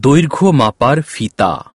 দৈর্ঘ্য মাপার ফিতা।